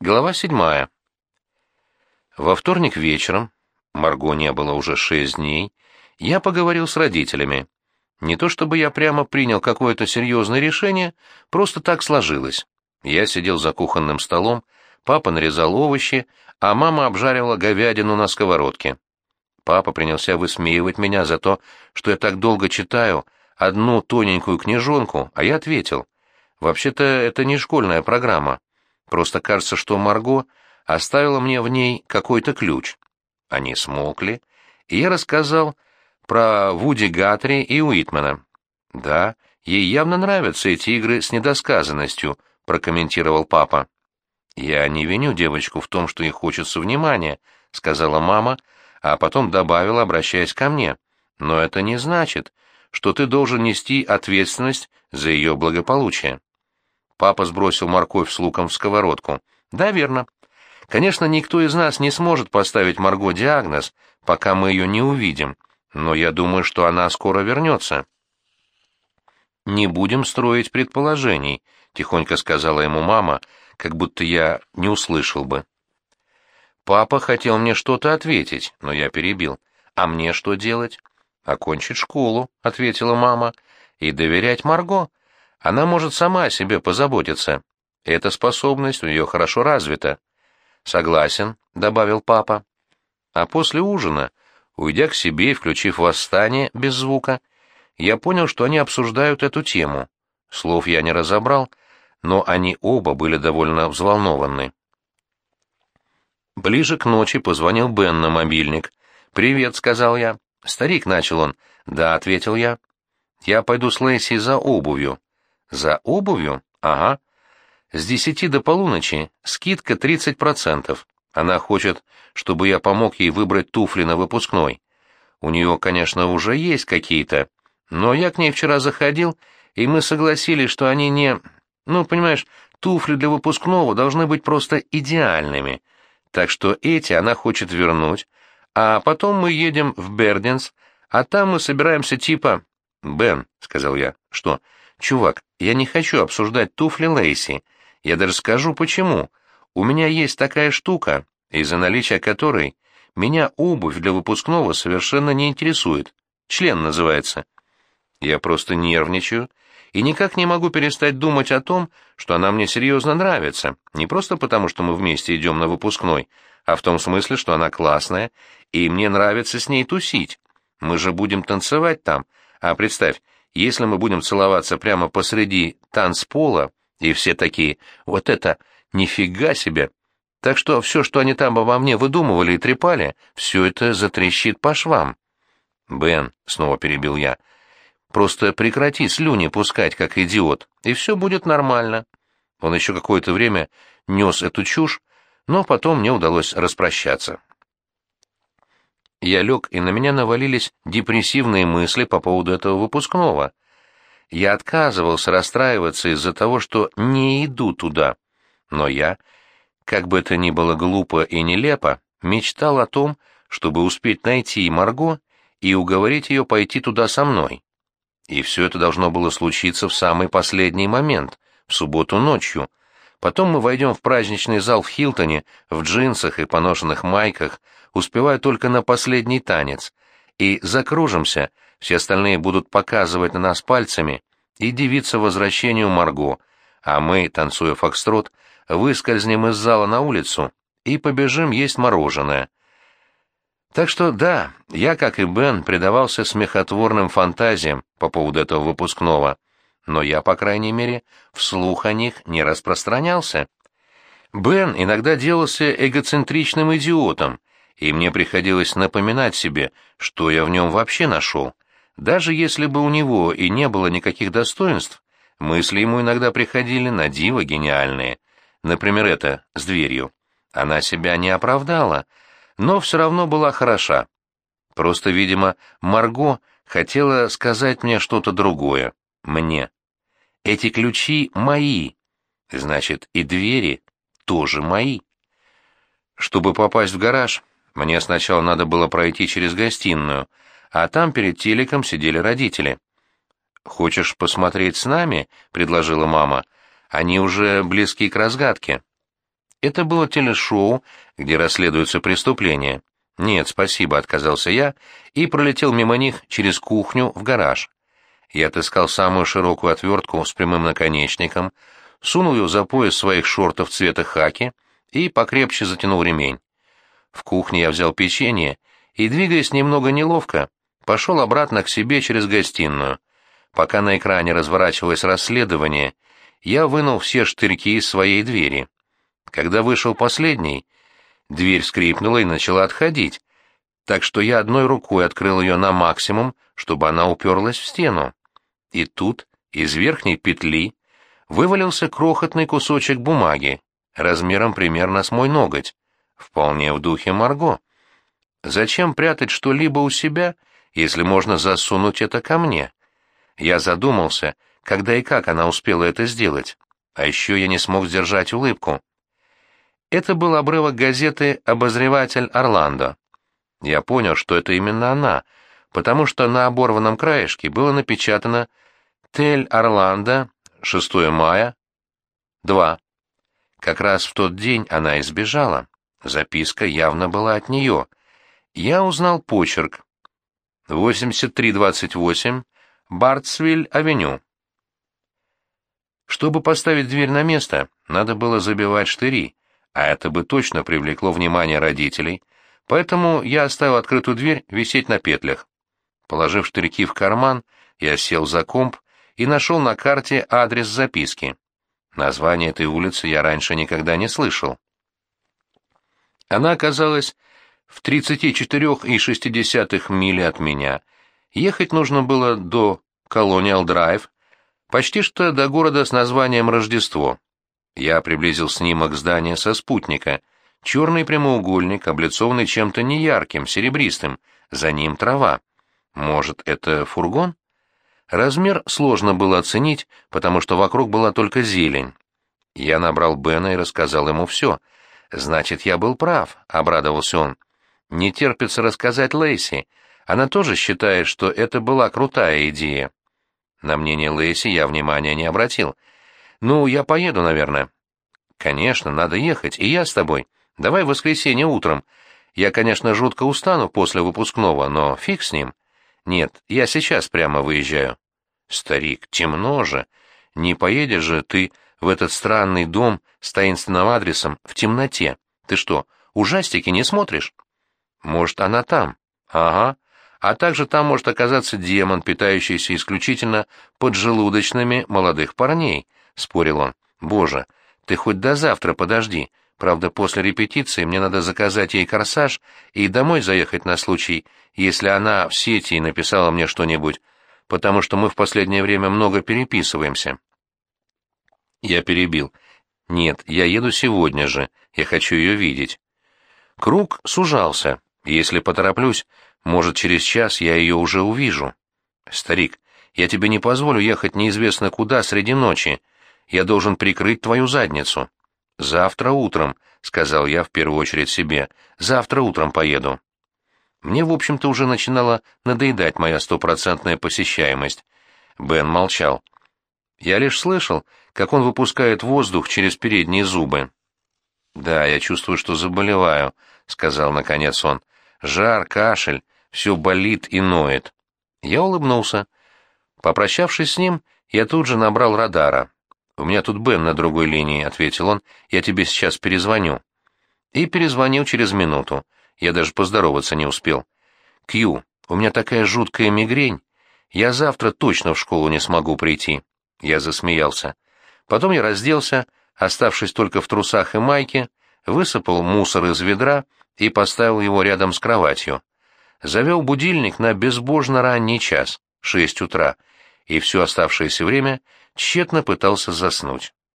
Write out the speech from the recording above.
Глава седьмая. Во вторник вечером, Марго не было уже шесть дней, я поговорил с родителями. Не то чтобы я прямо принял какое-то серьезное решение, просто так сложилось. Я сидел за кухонным столом, папа нарезал овощи, а мама обжаривала говядину на сковородке. Папа принялся высмеивать меня за то, что я так долго читаю одну тоненькую книжонку, а я ответил, «Вообще-то это не школьная программа». Просто кажется, что Марго оставила мне в ней какой-то ключ. Они смолкли, и я рассказал про Вуди Гатри и Уитмена. «Да, ей явно нравятся эти игры с недосказанностью», — прокомментировал папа. «Я не виню девочку в том, что ей хочется внимания», — сказала мама, а потом добавила, обращаясь ко мне. «Но это не значит, что ты должен нести ответственность за ее благополучие». Папа сбросил морковь с луком в сковородку. «Да, верно. Конечно, никто из нас не сможет поставить Марго диагноз, пока мы ее не увидим, но я думаю, что она скоро вернется». «Не будем строить предположений», — тихонько сказала ему мама, как будто я не услышал бы. Папа хотел мне что-то ответить, но я перебил. «А мне что делать?» «Окончить школу», — ответила мама, — «и доверять Марго. Она может сама о себе позаботиться. Эта способность у нее хорошо развита. Согласен, добавил папа. А после ужина, уйдя к себе и включив восстание без звука, я понял, что они обсуждают эту тему. Слов я не разобрал, но они оба были довольно взволнованы. Ближе к ночи позвонил Бен на мобильник. «Привет», — сказал я. «Старик», — начал он. «Да», — ответил я. «Я пойду с Лэйси за обувью. За обувью? Ага. С десяти до полуночи скидка 30%. Она хочет, чтобы я помог ей выбрать туфли на выпускной. У нее, конечно, уже есть какие-то, но я к ней вчера заходил, и мы согласились, что они не... Ну, понимаешь, туфли для выпускного должны быть просто идеальными. Так что эти она хочет вернуть, а потом мы едем в Берденс, а там мы собираемся типа... «Бен», — сказал я, — «что?» «Чувак, я не хочу обсуждать туфли Лейси. Я даже скажу, почему. У меня есть такая штука, из-за наличия которой меня обувь для выпускного совершенно не интересует. Член называется. Я просто нервничаю и никак не могу перестать думать о том, что она мне серьезно нравится. Не просто потому, что мы вместе идем на выпускной, а в том смысле, что она классная, и мне нравится с ней тусить. Мы же будем танцевать там. А представь, если мы будем целоваться прямо посреди танцпола, и все такие, вот это нифига себе. Так что все, что они там обо мне выдумывали и трепали, все это затрещит по швам. Бен, снова перебил я, просто прекрати слюни пускать, как идиот, и все будет нормально. Он еще какое-то время нес эту чушь, но потом мне удалось распрощаться. Я лег, и на меня навалились депрессивные мысли по поводу этого выпускного. Я отказывался расстраиваться из-за того, что не иду туда. Но я, как бы это ни было глупо и нелепо, мечтал о том, чтобы успеть найти Марго и уговорить ее пойти туда со мной. И все это должно было случиться в самый последний момент, в субботу ночью. Потом мы войдем в праздничный зал в Хилтоне в джинсах и поношенных майках, успеваю только на последний танец, и закружимся, все остальные будут показывать на нас пальцами и дивиться возвращению Марго, а мы, танцуя фокстрот, выскользнем из зала на улицу и побежим есть мороженое. Так что да, я, как и Бен, предавался смехотворным фантазиям по поводу этого выпускного, но я, по крайней мере, вслух о них не распространялся. Бен иногда делался эгоцентричным идиотом, и мне приходилось напоминать себе, что я в нем вообще нашел. Даже если бы у него и не было никаких достоинств, мысли ему иногда приходили на диво гениальные. Например, это с дверью. Она себя не оправдала, но все равно была хороша. Просто, видимо, Марго хотела сказать мне что-то другое. Мне. Эти ключи мои. Значит, и двери тоже мои. Чтобы попасть в гараж, мне сначала надо было пройти через гостиную, а там перед телеком сидели родители. «Хочешь посмотреть с нами?» — предложила мама. «Они уже близки к разгадке». Это было телешоу, где расследуются преступления. «Нет, спасибо», — отказался я и пролетел мимо них через кухню в гараж. Я отыскал самую широкую отвертку с прямым наконечником, сунул ее за пояс своих шортов цвета хаки и покрепче затянул ремень. В кухне я взял печенье и, двигаясь немного неловко, пошел обратно к себе через гостиную. Пока на экране разворачивалось расследование, я вынул все штырьки из своей двери. Когда вышел последний, дверь скрипнула и начала отходить, так что я одной рукой открыл ее на максимум, чтобы она уперлась в стену. И тут из верхней петли вывалился крохотный кусочек бумаги, размером примерно с мой ноготь, вполне в духе Марго. Зачем прятать что-либо у себя, если можно засунуть это ко мне? Я задумался, когда и как она успела это сделать. А еще я не смог сдержать улыбку. Это был обрывок газеты «Обозреватель Орландо». Я понял, что это именно она, потому что на оборванном краешке было напечатано «Тель Орландо, 6 мая, 2». Как раз в тот день она избежала. Записка явно была от нее. Я узнал почерк. 8328, Бартсвиль-авеню. Чтобы поставить дверь на место, надо было забивать штыри, а это бы точно привлекло внимание родителей, поэтому я оставил открытую дверь висеть на петлях. Положив штырьки в карман, я сел за комп и нашел на карте адрес записки. Название этой улицы я раньше никогда не слышал. Она оказалась в 34,6 мили от меня. Ехать нужно было до Колониал Драйв, почти что до города с названием Рождество. Я приблизил снимок здания со спутника. Черный прямоугольник, облицованный чем-то неярким, серебристым. За ним трава. Может, это фургон? Размер сложно было оценить, потому что вокруг была только зелень. Я набрал Бена и рассказал ему все. «Значит, я был прав», — обрадовался он. «Не терпится рассказать Лейси. Она тоже считает, что это была крутая идея». На мнение Лейси я внимания не обратил. «Ну, я поеду, наверное». «Конечно, надо ехать, и я с тобой. Давай в воскресенье утром. Я, конечно, жутко устану после выпускного, но фиг с ним. Нет, я сейчас прямо выезжаю». «Старик, темно же. Не поедешь же ты в этот странный дом с таинственным адресом в темноте. Ты что, ужастики не смотришь?» «Может, она там?» «Ага. А также там может оказаться демон, питающийся исключительно поджелудочными молодых парней», — спорил он. «Боже, ты хоть до завтра подожди. Правда, после репетиции мне надо заказать ей корсаж и домой заехать на случай, если она в сети написала мне что-нибудь, потому что мы в последнее время много переписываемся». Я перебил. «Нет, я еду сегодня же. Я хочу ее видеть». Круг сужался. Если потороплюсь, может, через час я ее уже увижу. Старик, я тебе не позволю ехать неизвестно куда среди ночи. Я должен прикрыть твою задницу. Завтра утром, — сказал я в первую очередь себе, — завтра утром поеду. Мне, в общем-то, уже начинала надоедать моя стопроцентная посещаемость. Бен молчал. Я лишь слышал, как он выпускает воздух через передние зубы. «Да, я чувствую, что заболеваю», — сказал наконец он. «Жар, кашель, все болит и ноет». Я улыбнулся. Попрощавшись с ним, я тут же набрал радара. «У меня тут Бен на другой линии», — ответил он. «Я тебе сейчас перезвоню». И перезвонил через минуту. Я даже поздороваться не успел. «Кью, у меня такая жуткая мигрень. Я завтра точно в школу не смогу прийти». Я засмеялся. Потом я разделся, оставшись только в трусах и майке, высыпал мусор из ведра и поставил его рядом с кроватью. Завел будильник на безбожно ранний час, шесть утра, и все оставшееся время тщетно пытался заснуть.